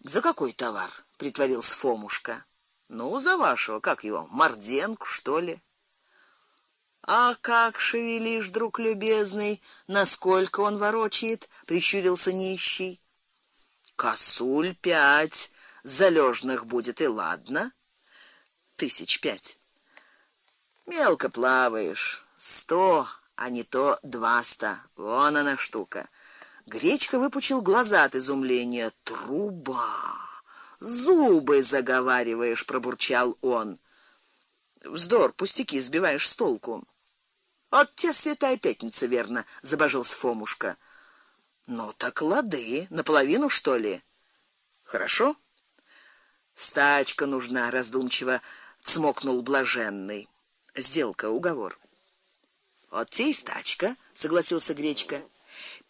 За какой товар? притворился Фомушка. Ну, за вашего, как его, Морденку, что ли? А как шевелишь, друг любезный, насколько он ворочает, прищурился нищий. Косуль пять, залежных будет и ладно. Тысяч пять. Мелко плаваешь. Сто, а не то дваста. Вон она штука. Гречка выпучил глаза от изумления. Труба. Зубы заговариваешь, пробурчал он. Вздор, пустяки, сбиваешь с толку. От те святая пятница, верно, забожился Фомушка. Ну так лады, наполовину что ли? Хорошо? Стачка нужна, раздумчиво цмокнул блаженный. Сделка, уговор. Вот те стачка, согласился Гречка.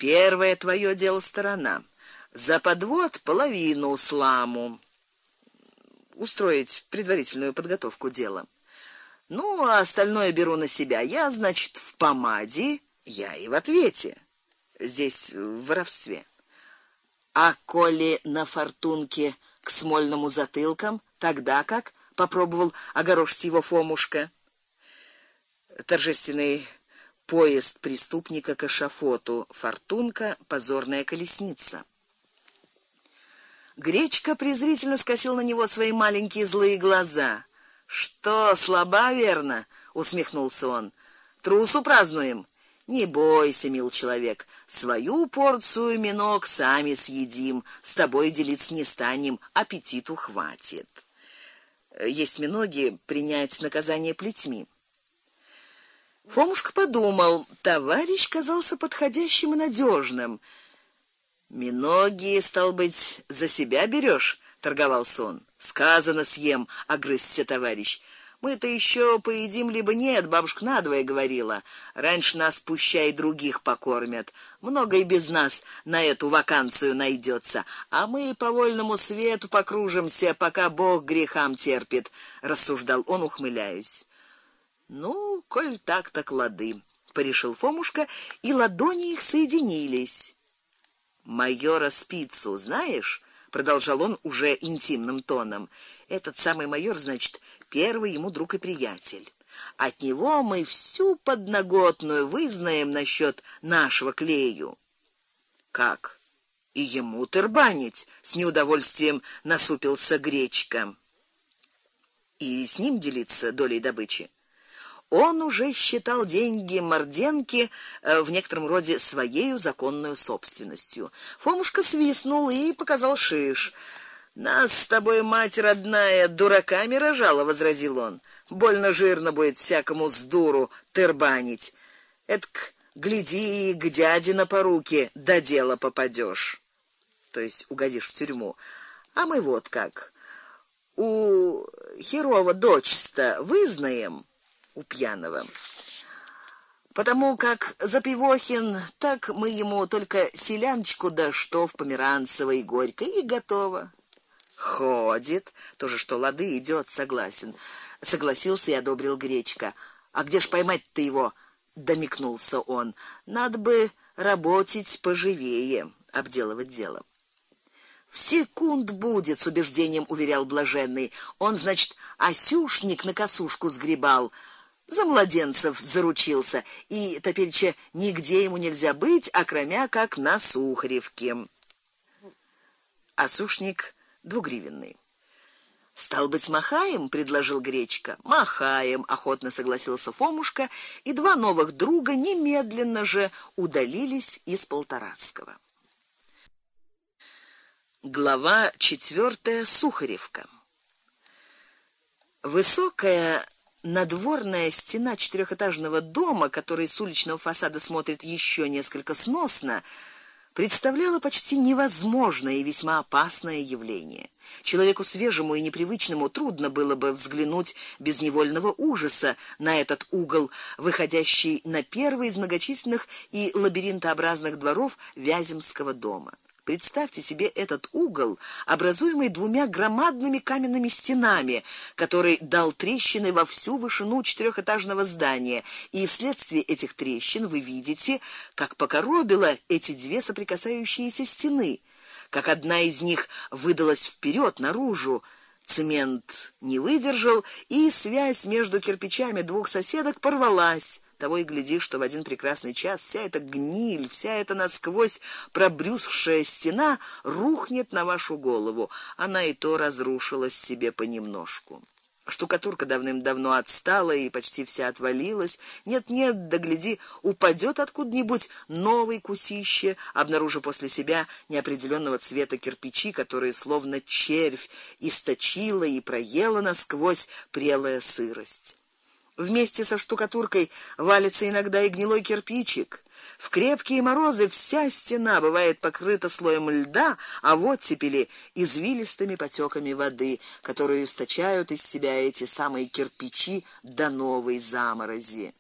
Первое твое дело сторона. За подвод половину сламу. Устроить предварительную подготовку дела. Ну, а остальное беру на себя. Я, значит, в помаде, я и в ответе. Здесь в воровстве. А коли на фортунке к смольному затылкам, тогда как? попробовал огорошить его Фомушка. Торжественный поезд преступника к эшафоту, фортунка, позорная колесница. Гречка презрительно скосил на него свои маленькие злые глаза. Что, слаба верно, усмехнулся он. Трусу празднуем. Не бойся, мил человек, свою порцию минок сами съедим, с тобой делиться не станем, аппетиту хватит. Есть миноги принять наказание плетьми. Фомушка подумал, товарищ казался подходящим и надежным. Миноги, стал быть, за себя берешь, торговался он. Сказано съем, огрызся товарищ. Мы-то еще поедим либо нет, бабушка надвое говорила. Раньше нас пущай других покормят. Много и без нас на эту вакансию найдется, а мы по вольному свету покружимся, пока Бог грехам терпит, рассуждал он, ухмыляясь. Ну, коль так так лады, порешил Фомушка, и ладони их соединились. Майора Спицу знаешь? продолжал он уже интимным тоном. Этот самый майор, значит, первый ему друг и приятель. От него мы всю подноготную вызнаем насчет нашего клею. Как? И ему тербанить, с неудовольствием насупился Гречка. И с ним делиться долей добычи он уже считал деньги Морденки э, в некотором роде своей законной собственностью. Фомушка свистнул и показал шиш. Нас с тобой мать родная дураками рожала, возразил он. Больно жирно будет всякому с дуру тербанить. Этк гляди, к дяде на поруки до дела попадешь. То есть угодишь в тюрьму. А мы вот как. У Херова дочь-то вызнаем у пьяного. Потому как Запивохин, так мы ему только селяночку да что в померанцевой горькой и готово. Ходит, тоже что лады идет, согласен. Согласился и одобрил Гречка. А где ж поймать-то его? домикнулся он. Надо бы работать поживее, обделывать дело. В секунд будет, с убеждением уверял блаженный. Он, значит, осюшник на косушку сгребал за младенцев заручился, и теперь нигде ему нельзя быть, окромя как на Сухаревке. Осушник двугривенный. Стал быть, махаем, предложил Гречка. Махаем, охотно согласился Фомушка, и два новых друга немедленно же удалились из Полторацкого. Глава четвертая Сухаревка. Высокая надворная стена четырехэтажного дома, который с уличного фасада смотрит еще несколько сносно, представляла почти невозможное и весьма опасное явление. Человеку свежему и непривычному трудно было бы взглянуть без невольного ужаса на этот угол, выходящий на первый из многочисленных и лабиринтообразных дворов Вяземского дома. Представьте себе этот угол, образуемый двумя громадными каменными стенами, который дал трещины во всю вышину четырехэтажного здания, и вследствие этих трещин вы видите, как покоробило эти две соприкасающиеся стены как одна из них выдалась вперед наружу. Цемент не выдержал, и связь между кирпичами двух соседок порвалась. Того и гляди, что в один прекрасный час вся эта гниль, вся эта насквозь пробрюзгшая стена рухнет на вашу голову. Она и то разрушилась себе понемножку. Штукатурка давным-давно отстала и почти вся отвалилась. Нет-нет, да гляди, упадет откуда-нибудь новый кусище, обнаружив после себя неопределенного цвета кирпичи, которые словно червь источила и проела насквозь прелая сырость. Вместе со штукатуркой валится иногда и гнилой кирпичик. В крепкие морозы вся стена бывает покрыта слоем льда, а вот теперь извилистыми потёками воды, которые источают из себя эти самые кирпичи до новой заморози.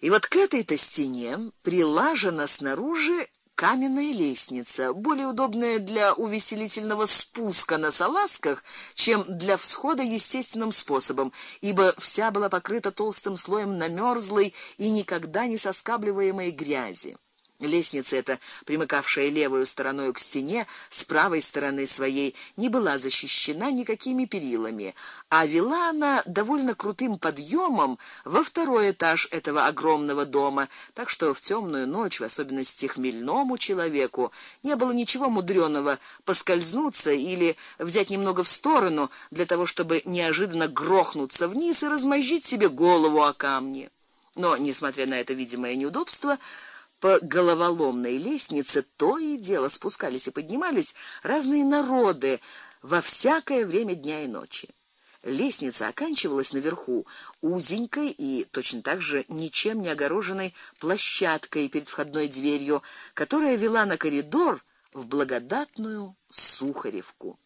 И вот к этой-то стене прилажена снаружи каменная лестница, более удобная для увеселительного спуска на салазках, чем для всхода естественным способом, ибо вся была покрыта толстым слоем намёрзлой и никогда не соскабливаемой грязи. Лестница эта, примыкавшая левую стороной к стене, с правой стороны своей не была защищена никакими перилами, а вела она довольно крутым подъемом во второй этаж этого огромного дома, так что в темную ночь, в особенности хмельному человеку, не было ничего мудрёного поскользнуться или взять немного в сторону для того, чтобы неожиданно грохнуться вниз и размозжить себе голову о камни. Но несмотря на это видимое неудобство, по головоломной лестнице то и дело спускались и поднимались разные народы во всякое время дня и ночи. Лестница оканчивалась наверху узенькой и точно так же ничем не огороженной площадкой перед входной дверью, которая вела на коридор в благодатную Сухаревку.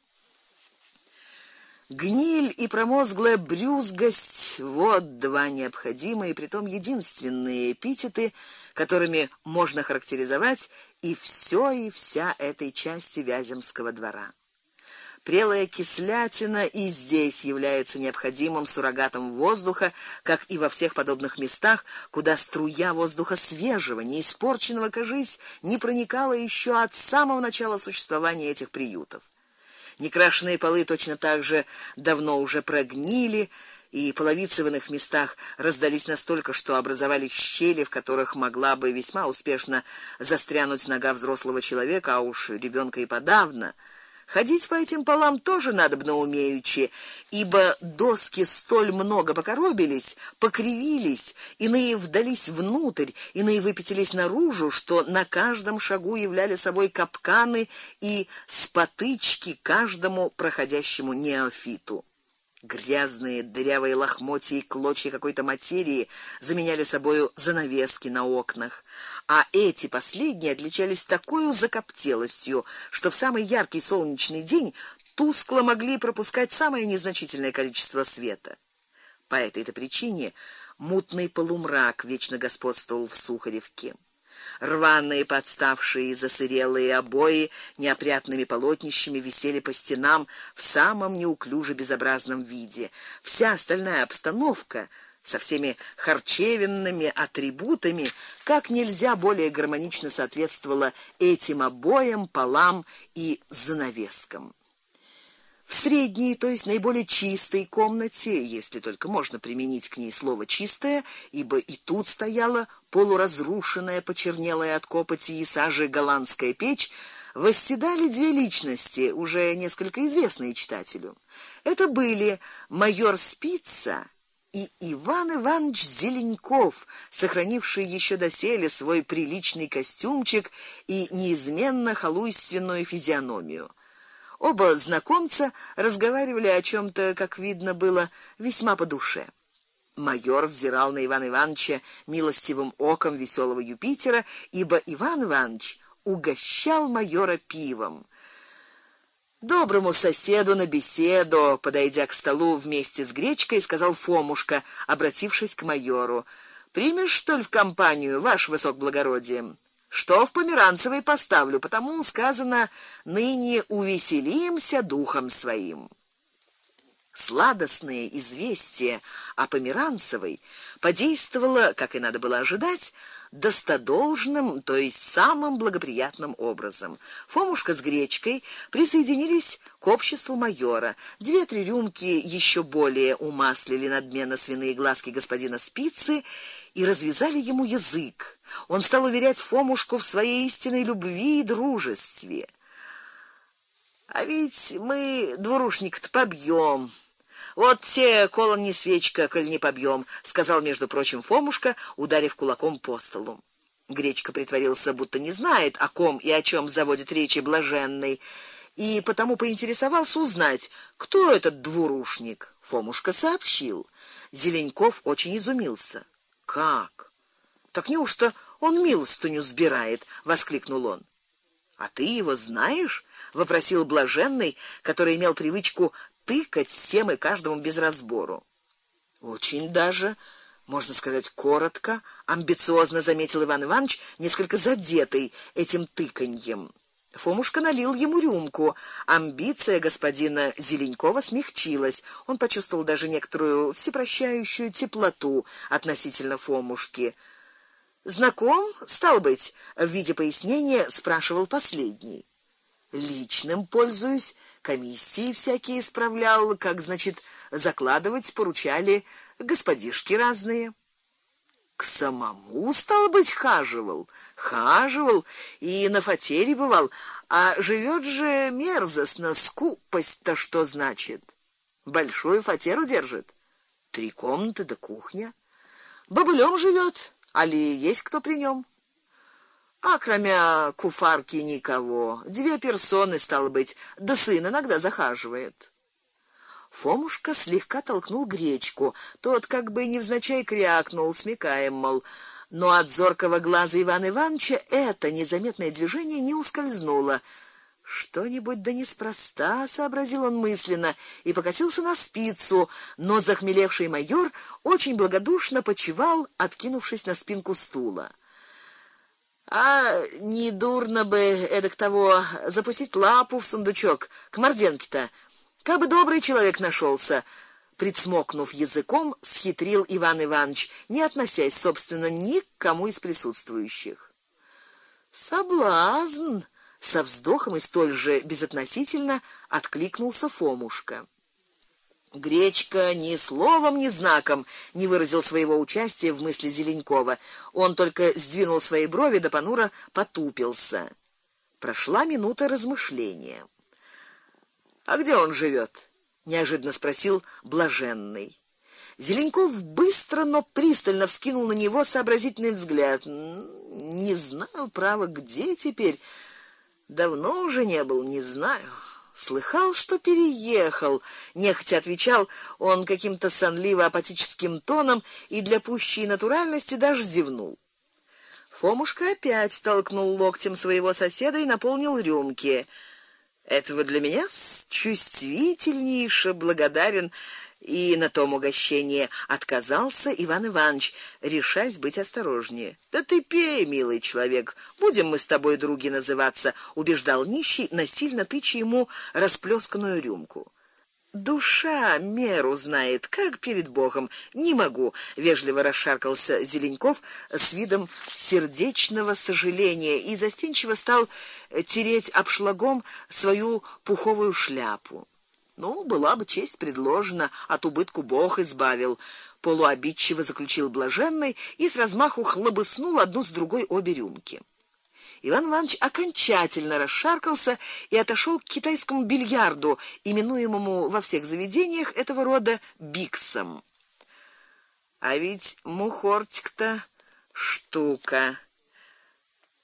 Гниль и промозглая брюзгость вот два необходимые, притом единственные эпитеты, которыми можно характеризовать и все и вся этой части Вяземского двора. Прелая кислятина и здесь является необходимым суррогатом воздуха, как и во всех подобных местах, куда струя воздуха свежего, не испорченного, кажись, не проникала еще от самого начала существования этих приютов. Некрашенные полы точно так же давно уже прогнили, и половицы в иных местах раздались настолько, что образовались щели, в которых могла бы весьма успешно застрянуть нога взрослого человека, а уж ребенка и подавно. Ходить по этим полам тоже надо бы умеючи, ибо доски столь много покоробились, покривились, иные вдались внутрь, иные выпятились наружу, что на каждом шагу являли собой капканы и спотычки каждому проходящему неофиту. Грязные дырявые лохмотья и клочья какой-то материи заменяли собою занавески на окнах а эти последние отличались такой закоптелостью, что в самый яркий солнечный день тускло могли пропускать самое незначительное количество света. По этой-то причине мутный полумрак вечно господствовал в Сухаревке. Рваные подставшие и засырелые обои неопрятными полотнищами висели по стенам в самом неуклюже безобразном виде. Вся остальная обстановка со всеми харчевинными атрибутами, как нельзя более гармонично соответствовала этим обоям, полам и занавескам. В средней, то есть наиболее чистой комнате, если только можно применить к ней слово чистая, ибо и тут стояла полуразрушенная, почернелая от копоти и сажи голландская печь, восседали две личности, уже несколько известные читателю. Это были майор Спица и Иван Иванович Зеленков, сохранивший еще доселе свой приличный костюмчик и неизменно халуйственную физиономию. Оба знакомца разговаривали о чем то как видно было, весьма по душе. Майор взирал на Ивана Ивановича милостивым оком веселого Юпитера, ибо Иван Иванович угощал майора пивом. Доброму соседу на беседу, подойдя к столу вместе с гречкой, сказал Фомушка, обратившись к майору: "Примешь что ли в компанию, ваш высокоблагородие? Что в Померанцевой поставлю, потому сказано: ныне увеселимся духом своим". Сладостное известие о Померанцевой подействовало, как и надо было ожидать, достодолжным, то есть самым благоприятным образом. Фомушка с гречкой присоединились к обществу майора. Две-три рюмки еще более умаслили надменно свиные глазки господина Спицы и развязали ему язык. Он стал уверять Фомушку в своей истинной любви и дружестве. А ведь мы двурушник-то побьем. Вот те колон свечка, коль не побьем, сказал между прочим Фомушка, ударив кулаком по столу. Гречка притворился, будто не знает, о ком и о чем заводит речи блаженный, и потому поинтересовался узнать, кто этот двурушник. Фомушка сообщил. Зеленьков очень изумился. Как? Так неужто он милостыню сбирает, воскликнул он. А ты его знаешь? вопросил блаженный, который имел привычку тыкать всем и каждому без разбору. Очень даже, можно сказать, коротко, амбициозно заметил Иван Иванович, несколько задетый этим тыканьем. Фомушка налил ему рюмку. Амбиция господина Зеленькова смягчилась. Он почувствовал даже некоторую всепрощающую теплоту относительно Фомушки. Знаком, стал быть, в виде пояснения спрашивал последний личным пользуюсь, комиссии всякие исправлял, как, значит, закладывать поручали господишки разные. К самому стал быть хаживал, хаживал и на фатере бывал, а живет же мерзостно, скупость-то что значит? Большую фатеру держит, три комнаты да кухня. Бабылем живет, али есть кто при нем? А кроме куфарки никого. Две персоны стало быть, да сын иногда захаживает. Фомушка слегка толкнул гречку. Тот как бы невзначай крякнул, смекая, мол, но от зоркого глаза Ивана Ивановича это незаметное движение не ускользнуло. Что-нибудь да неспроста, сообразил он мысленно и покосился на спицу, но захмелевший майор очень благодушно почивал, откинувшись на спинку стула. А не дурно бы эдак того запустить лапу в сундучок к морденке-то. Как бы добрый человек нашелся, прицмокнув языком, схитрил Иван Иванович, не относясь, собственно, ни к кому из присутствующих. Соблазн, со вздохом и столь же безотносительно откликнулся Фомушка. Гречка ни словом, ни знаком не выразил своего участия в мысли Зеленкова. Он только сдвинул свои брови да понуро потупился. Прошла минута размышления. А где он живет? Неожиданно спросил блаженный. Зеленков быстро, но пристально вскинул на него сообразительный взгляд. Не знаю, право, где теперь. Давно уже не был, не знаю. Слыхал, что переехал, нехотя отвечал он каким-то сонливо-апатическим тоном и для пущей натуральности даже зевнул. Фомушка опять столкнул локтем своего соседа и наполнил рюмки. Этого для меня чувствительнейше благодарен и на том угощение отказался Иван Иванович, решаясь быть осторожнее. Да ты пей, милый человек, будем мы с тобой други называться, убеждал нищий, насильно тыча ему расплесканную рюмку. Душа меру знает, как перед Богом. Не могу, вежливо расшаркался Зеленков с видом сердечного сожаления и застенчиво стал тереть обшлагом свою пуховую шляпу. Ну, была бы честь предложена, от убытку Бог избавил, полуобидчиво заключил блаженный и с размаху хлобыснул одну с другой обе рюмки. Иван Иванович окончательно расшаркался и отошел к китайскому бильярду, именуемому во всех заведениях этого рода биксом. А ведь мухортик-то штука,